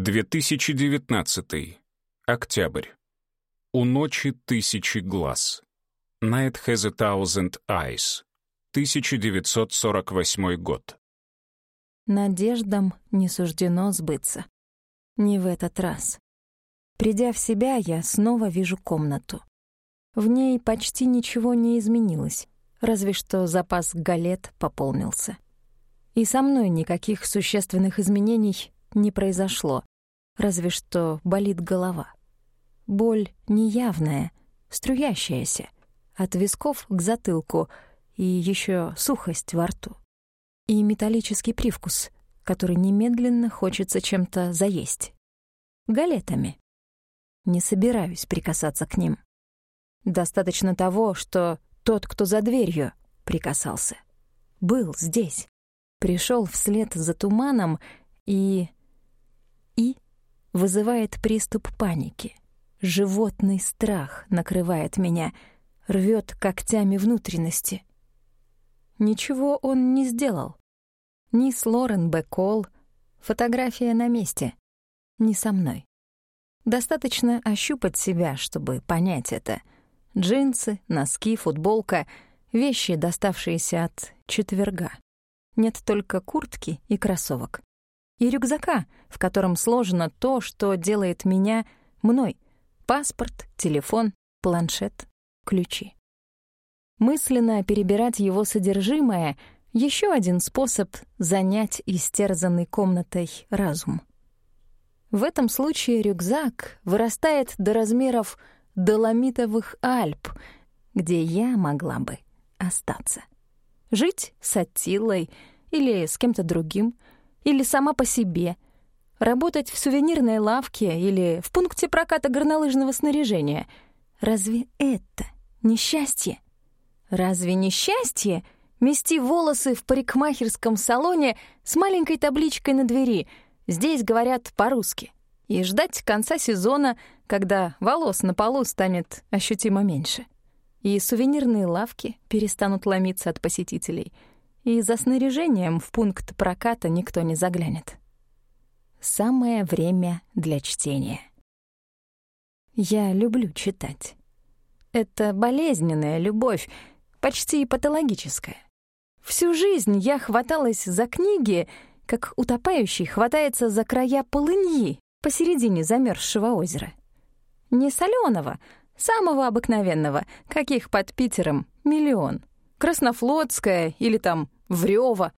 2019. Октябрь. У ночи тысячи глаз. Night has a thousand eyes. 1948 год. Надеждам не суждено сбыться. Не в этот раз. Придя в себя, я снова вижу комнату. В ней почти ничего не изменилось, разве что запас галет пополнился. И со мной никаких существенных изменений не произошло, разве что болит голова. Боль неявная, струящаяся, от висков к затылку и еще сухость во рту. И металлический привкус, который немедленно хочется чем-то заесть. Галетами. Не собираюсь прикасаться к ним. Достаточно того, что тот, кто за дверью, прикасался. Был здесь. Пришел вслед за туманом и... Вызывает приступ паники. Животный страх накрывает меня, рвет когтями внутренности. Ничего он не сделал. Ни с Лорен Бекол, фотография на месте, ни со мной. Достаточно ощупать себя, чтобы понять это — Джинсы, носки, футболка — вещи, доставшиеся от четверга. Нет только куртки и кроссовок. И рюкзака, в котором сложено то, что делает меня мной. Паспорт, телефон, планшет, ключи. Мысленно перебирать его содержимое — еще один способ занять истерзанный комнатой разум. В этом случае рюкзак вырастает до размеров Доломитовых Альп, где я могла бы остаться. Жить с Аттилой или с кем-то другим, или сама по себе, работать в сувенирной лавке или в пункте проката горнолыжного снаряжения. Разве это несчастье? Разве несчастье мести волосы в парикмахерском салоне с маленькой табличкой на двери «Здесь говорят по-русски» и ждать конца сезона — когда волос на полу станет ощутимо меньше. И сувенирные лавки перестанут ломиться от посетителей, и за снаряжением в пункт проката никто не заглянет. Самое время для чтения. Я люблю читать. Это болезненная любовь, почти патологическая. Всю жизнь я хваталась за книги, как утопающий хватается за края полыньи посередине замерзшего озера. Не соленого, самого обыкновенного, каких под Питером миллион. Краснофлотская или там Врёва,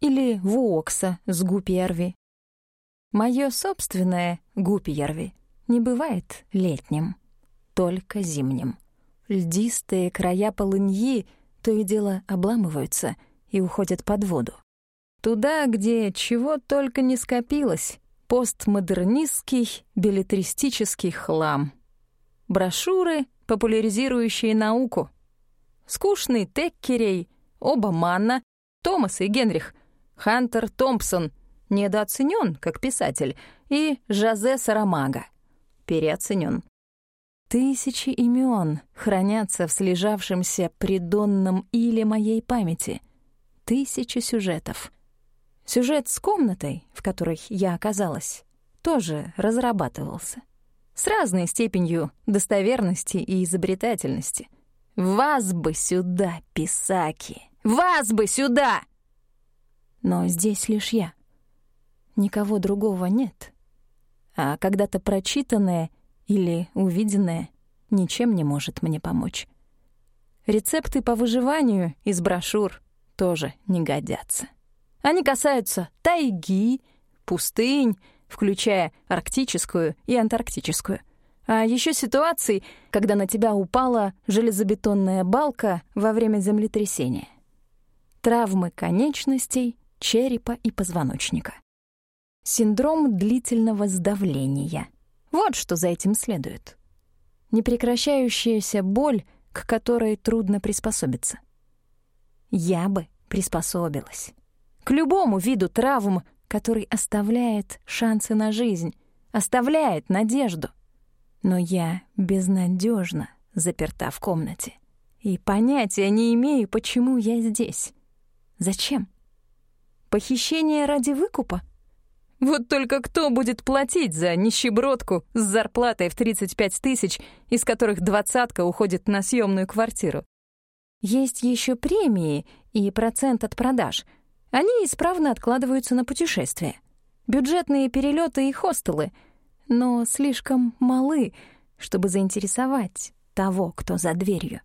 или Вуокса с Гупьерви. Моё собственное Гупьерви не бывает летним, только зимним. Льдистые края полыньи то и дело обламываются и уходят под воду. Туда, где чего только не скопилось, постмодернистский билетристический хлам. Брошюры, популяризирующие науку. Скучный Теккерей, оба Манна, Томас и Генрих, Хантер Томпсон недооценен как писатель и Жозе Сарамага переоценен. Тысячи имен хранятся в слежавшемся придонном иле моей памяти. Тысячи сюжетов — Сюжет с комнатой, в которой я оказалась, тоже разрабатывался. С разной степенью достоверности и изобретательности. «Вас бы сюда, писаки! Вас бы сюда!» Но здесь лишь я. Никого другого нет. А когда-то прочитанное или увиденное ничем не может мне помочь. Рецепты по выживанию из брошюр тоже не годятся. Они касаются тайги, пустынь, включая арктическую и антарктическую. А еще ситуаций, когда на тебя упала железобетонная балка во время землетрясения. Травмы конечностей, черепа и позвоночника. Синдром длительного сдавления. Вот что за этим следует. Непрекращающаяся боль, к которой трудно приспособиться. Я бы приспособилась к любому виду травм, который оставляет шансы на жизнь, оставляет надежду. Но я безнадежно заперта в комнате. И понятия не имею, почему я здесь. Зачем? Похищение ради выкупа? Вот только кто будет платить за нищебродку с зарплатой в 35 тысяч, из которых двадцатка уходит на съемную квартиру? Есть еще премии и процент от продаж. Они исправно откладываются на путешествия. Бюджетные перелеты и хостелы, но слишком малы, чтобы заинтересовать того, кто за дверью.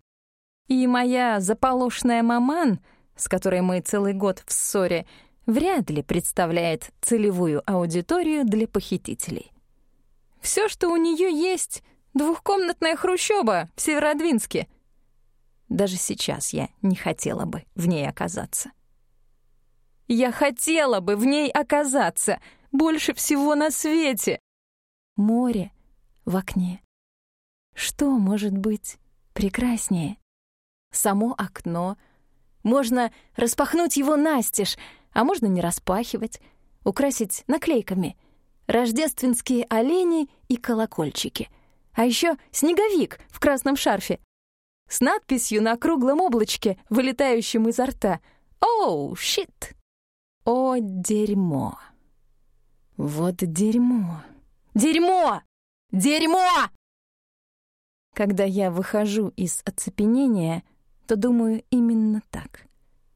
И моя заполошная маман, с которой мы целый год в ссоре, вряд ли представляет целевую аудиторию для похитителей. Все, что у нее есть, двухкомнатная хрущоба в Северодвинске. Даже сейчас я не хотела бы в ней оказаться. Я хотела бы в ней оказаться больше всего на свете. Море в окне. Что может быть прекраснее? Само окно. Можно распахнуть его настежь, а можно не распахивать, украсить наклейками. Рождественские олени и колокольчики. А еще снеговик в красном шарфе. С надписью на круглом облачке, вылетающем изо рта. «Оу, щит!» О, дерьмо. Вот дерьмо. Дерьмо! Дерьмо! Когда я выхожу из оцепенения, то думаю именно так.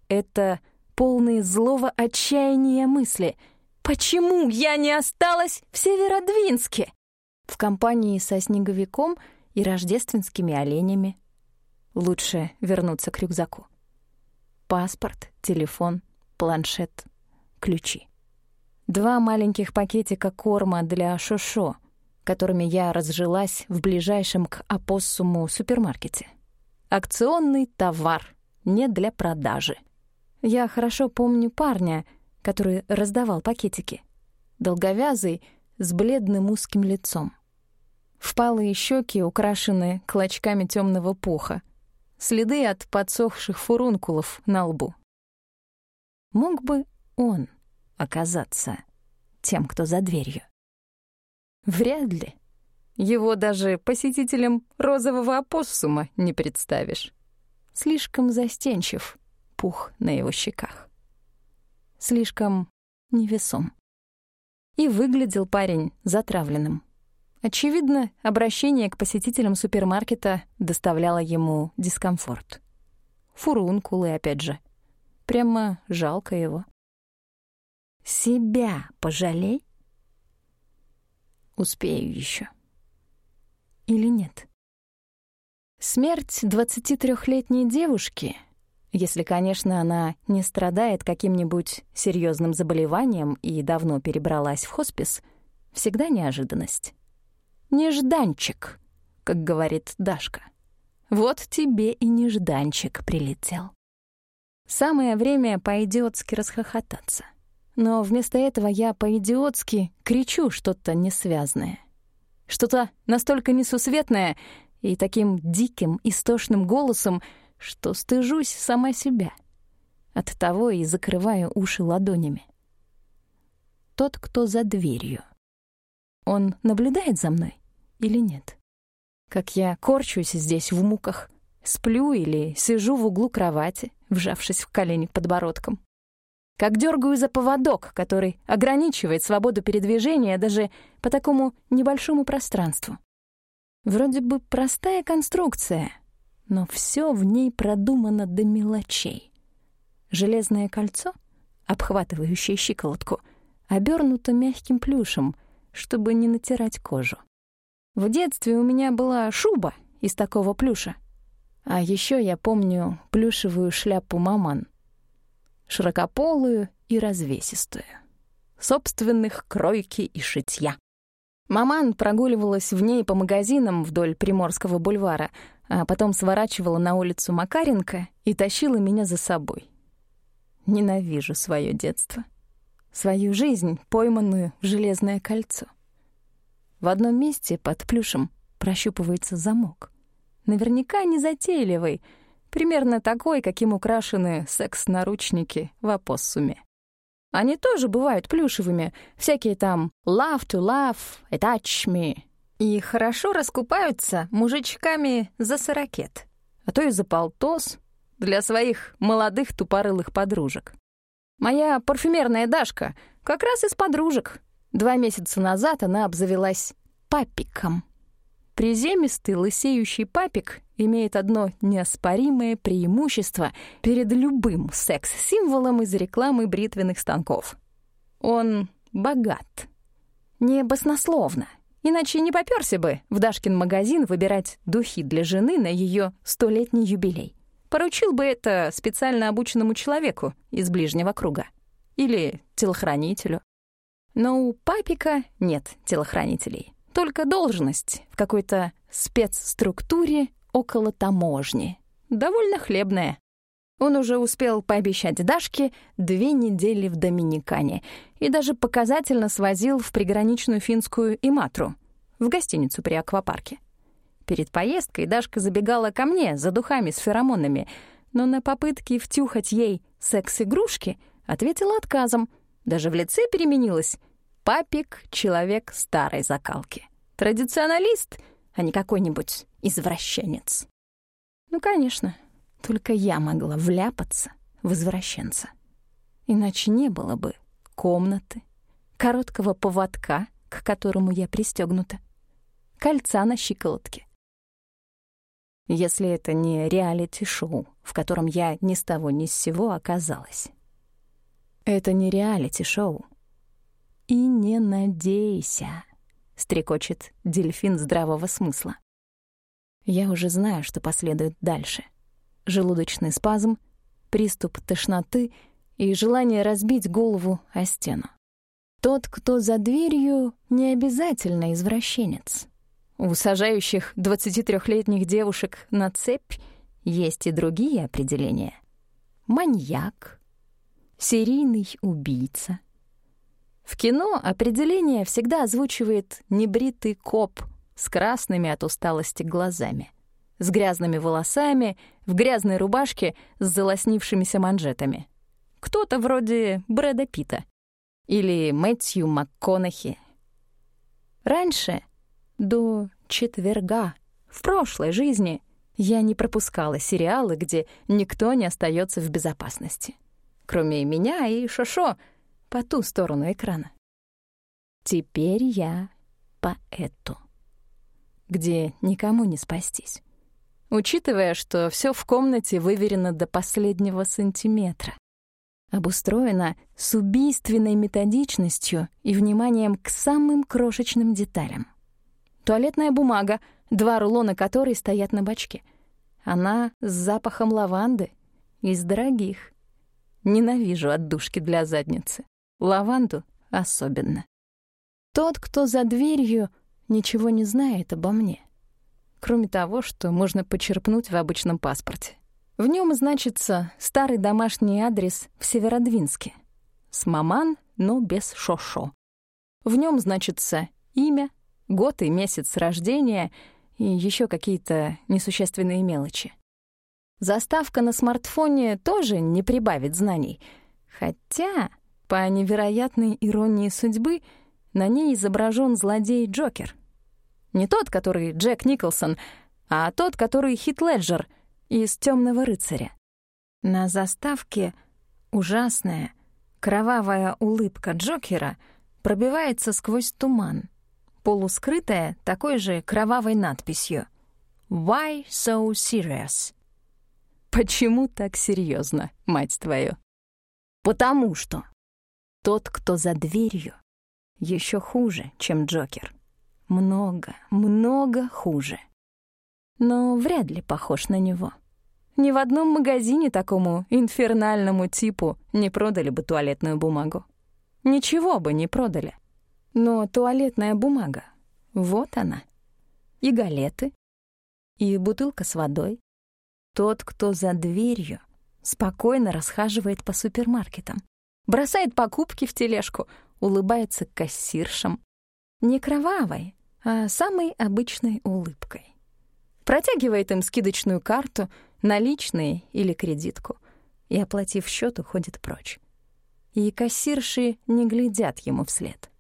Это полные злого отчаяния мысли. Почему я не осталась в Северодвинске? В компании со снеговиком и рождественскими оленями. Лучше вернуться к рюкзаку. Паспорт, телефон, планшет, ключи. Два маленьких пакетика корма для Шошо, которыми я разжилась в ближайшем к опоссуму супермаркете. Акционный товар, не для продажи. Я хорошо помню парня, который раздавал пакетики. Долговязый, с бледным узким лицом. Впалые щеки украшены клочками темного пуха, следы от подсохших фурункулов на лбу. Мог бы он оказаться тем, кто за дверью? Вряд ли. Его даже посетителем розового опоссума не представишь. Слишком застенчив — пух на его щеках. Слишком невесом. И выглядел парень затравленным. Очевидно, обращение к посетителям супермаркета доставляло ему дискомфорт. Фурункулы, опять же. Прямо жалко его. Себя пожалей? Успею еще. Или нет? Смерть 23-летней девушки — если, конечно, она не страдает каким-нибудь серьезным заболеванием и давно перебралась в хоспис, всегда неожиданность. «Нежданчик», как говорит Дашка. Вот тебе и нежданчик прилетел. Самое время по-идиотски расхохотаться. Но вместо этого я по-идиотски кричу что-то несвязное. Что-то настолько несусветное и таким диким, истошным голосом, что стыжусь сама себя. Оттого и закрываю уши ладонями. Тот, кто за дверью. Он наблюдает за мной или нет? Как я корчусь здесь в муках, сплю или сижу в углу кровати, вжавшись в колени подбородком. Как дергаю за поводок, который ограничивает свободу передвижения даже по такому небольшому пространству. Вроде бы простая конструкция, но все в ней продумано до мелочей. Железное кольцо, обхватывающее щиколотку, обернуто мягким плюшем, чтобы не натирать кожу. В детстве у меня была шуба из такого плюша. А еще я помню плюшевую шляпу маман. Широкополую и развесистую. Собственных кройки и шитья. Маман прогуливалась в ней по магазинам вдоль Приморского бульвара, а потом сворачивала на улицу Макаренко и тащила меня за собой. Ненавижу свое детство. Свою жизнь, пойманную в железное кольцо. В одном месте под плюшем прощупывается замок. Наверняка незатейливый, примерно такой, каким украшены секс-наручники в опоссуме. Они тоже бывают плюшевыми, всякие там «love to love», «attach me», и хорошо раскупаются мужичками за сорокет, а то и за полтос для своих молодых тупорылых подружек. Моя парфюмерная Дашка как раз из подружек, Два месяца назад она обзавелась папиком. Приземистый лысеющий папик имеет одно неоспоримое преимущество перед любым секс-символом из рекламы бритвенных станков. Он богат. Не баснословно, иначе не попёрся бы в Дашкин магазин выбирать духи для жены на её столетний юбилей. Поручил бы это специально обученному человеку из ближнего круга. Или телохранителю. Но у папика нет телохранителей. Только должность в какой-то спецструктуре около таможни. Довольно хлебная. Он уже успел пообещать Дашке две недели в Доминикане и даже показательно свозил в приграничную финскую Иматру, в гостиницу при аквапарке. Перед поездкой Дашка забегала ко мне за духами с феромонами, но на попытки втюхать ей секс-игрушки ответила отказом, даже в лице переменилась. Папик — человек старой закалки. Традиционалист, а не какой-нибудь извращенец. Ну, конечно, только я могла вляпаться в извращенца. Иначе не было бы комнаты, короткого поводка, к которому я пристегнута, кольца на щиколотке. Если это не реалити-шоу, в котором я ни с того ни с сего оказалась. Это не реалити-шоу. И не надейся, стрекочет дельфин здравого смысла. Я уже знаю, что последует дальше — желудочный спазм, приступ тошноты и желание разбить голову о стену. Тот, кто за дверью, не обязательно извращенец. У сажающих 23-летних девушек на цепь есть и другие определения. Маньяк, серийный убийца. В кино определение всегда озвучивает небритый коп с красными от усталости глазами — с грязными волосами, в грязной рубашке с залоснившимися манжетами. Кто-то вроде Брэда Питта или Мэтью МакКонахи. Раньше, до четверга, в прошлой жизни, я не пропускала сериалы, где никто не остается в безопасности, кроме меня и Шошо по ту сторону экрана. Теперь я по эту, где никому не спастись учитывая, что все в комнате выверено до последнего сантиметра. Обустроено с убийственной методичностью и вниманием к самым крошечным деталям. Туалетная бумага, два рулона которой стоят на бачке. Она с запахом лаванды, из дорогих. Ненавижу отдушки для задницы. Лаванду особенно. Тот, кто за дверью, ничего не знает обо мне кроме того, что можно почерпнуть в обычном паспорте. В нем значится старый домашний адрес в Северодвинске. С маман, но без шошо. В нем значится имя, год и месяц рождения и еще какие-то несущественные мелочи. Заставка на смартфоне тоже не прибавит знаний, хотя, по невероятной иронии судьбы, на ней изображен злодей Джокер — не тот, который Джек Николсон, а тот, который Хит Леджер из «Тёмного рыцаря». На заставке ужасная, кровавая улыбка Джокера пробивается сквозь туман, полускрытая такой же кровавой надписью «Why so serious?» Почему так серьезно, мать твою? Потому что тот, кто за дверью, еще хуже, чем Джокер много, много хуже. Но вряд ли похож на него. Ни в одном магазине такому инфернальному типу не продали бы туалетную бумагу. Ничего бы не продали. Но туалетная бумага, вот она. И галеты, и бутылка с водой. Тот, кто за дверью, спокойно расхаживает по супермаркетам, бросает покупки в тележку, улыбается кассиршам. Не кровавой, а самой обычной улыбкой. Протягивает им скидочную карту, наличные или кредитку, и, оплатив счет, уходит прочь. И кассирши не глядят ему вслед.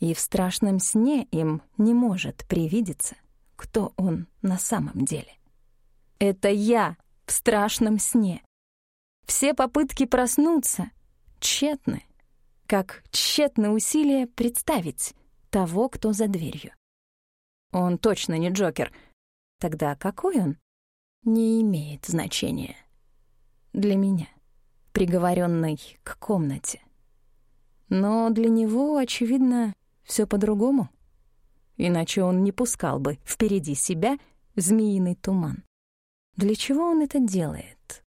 И в страшном сне им не может привидеться, кто он на самом деле. Это я в страшном сне. Все попытки проснуться тщетны. как тщетное усилие представить того, кто за дверью. Он точно не Джокер. Тогда какой он? Не имеет значения. Для меня, приговоренный к комнате. Но для него, очевидно, все по-другому. Иначе он не пускал бы впереди себя змеиный туман. Для чего он это делает?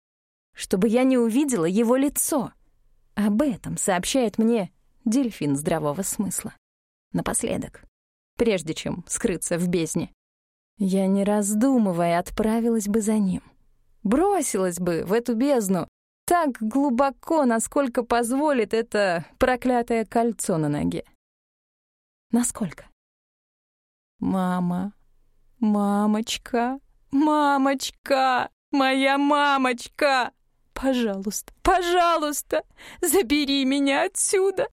Чтобы я не увидела его лицо. Об этом сообщает мне дельфин здравого смысла. Напоследок, прежде чем скрыться в бездне. Я, не раздумывая, отправилась бы за ним. Бросилась бы в эту бездну так глубоко, насколько позволит это проклятое кольцо на ноге. Насколько? Мама, мамочка, мамочка, моя мамочка! Пожалуйста, пожалуйста, забери меня отсюда!